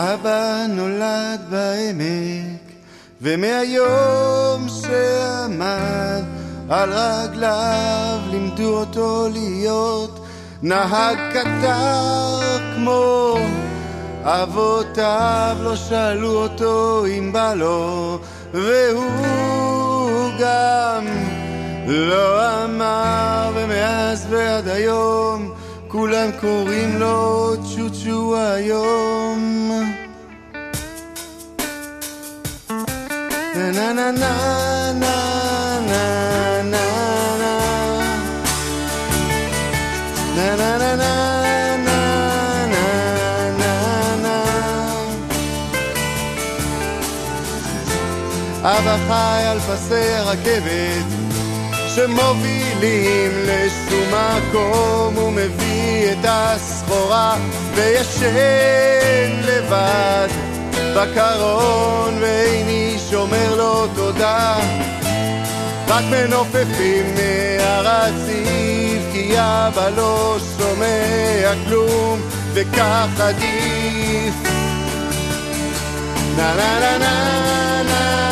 אבא נולד בעמק, ומהיום שעמד על רגליו לימדו אותו להיות נהג קטר כמו אבותיו לא שאלו אותו אם בא לו והוא גם לא אמר ומאז ועד היום כולם קוראים לו צ'וצ'ו היום na na na na na na na na na na na אבא חי על פסי הרכבת שמובילים לשום מקום הוא מביא את הסחורה וישן לבד בקרון ואיני שומר לו תודה. רק מנופפים מהרציף כי אבא לא שומע כלום וכך עדיף. נה נה נה נה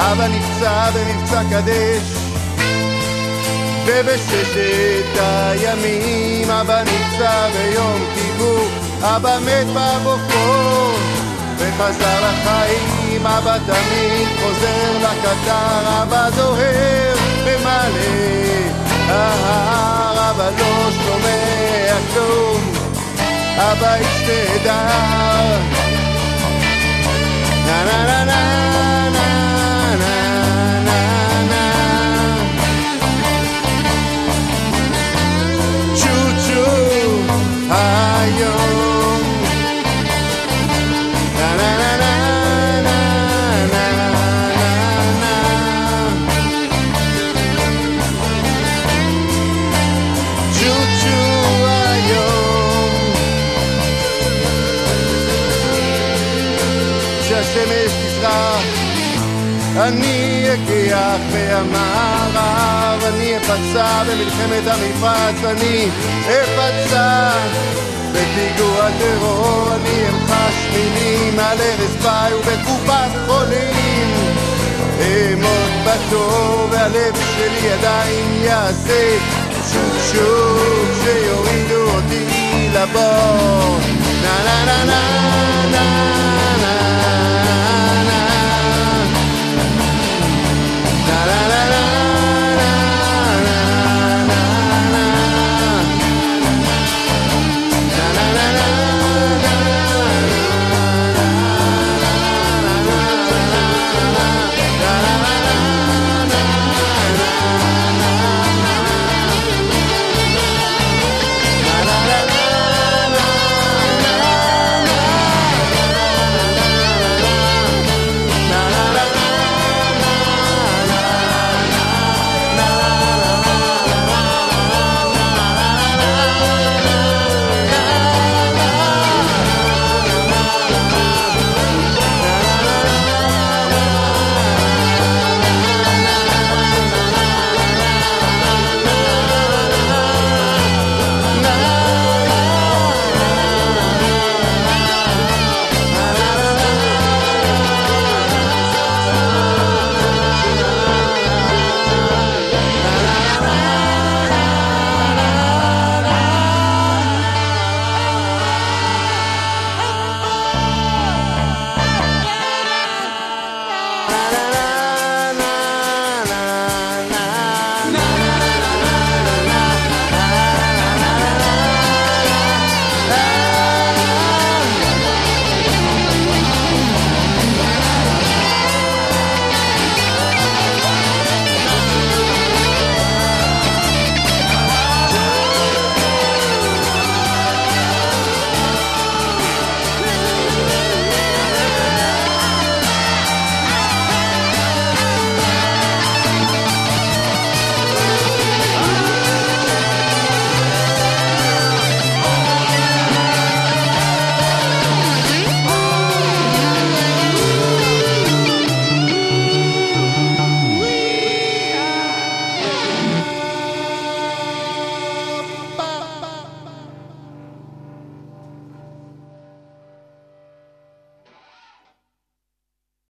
אבא נפצע במבצע קדש. ובששת הימים אבא נפצע ביום כיפור. אבא מת בבוקור וחזר לחיים אבא תמיד חוזר לקטר. אבא דוהר במלא ההר. אבא לא שומע כלום. אבא איש נהדר תזרח אני אגיח מהמערב, אני אפצע במלחמת המפרץ, אני אפצע בפיגוע טרור, אני אמחש מילים על ערש פי ובקופת חולים. אעמוד בתור והלב שלי עדיין יעשה שוב שוב כשיורידו אותי לבור. נה נה נה נה נה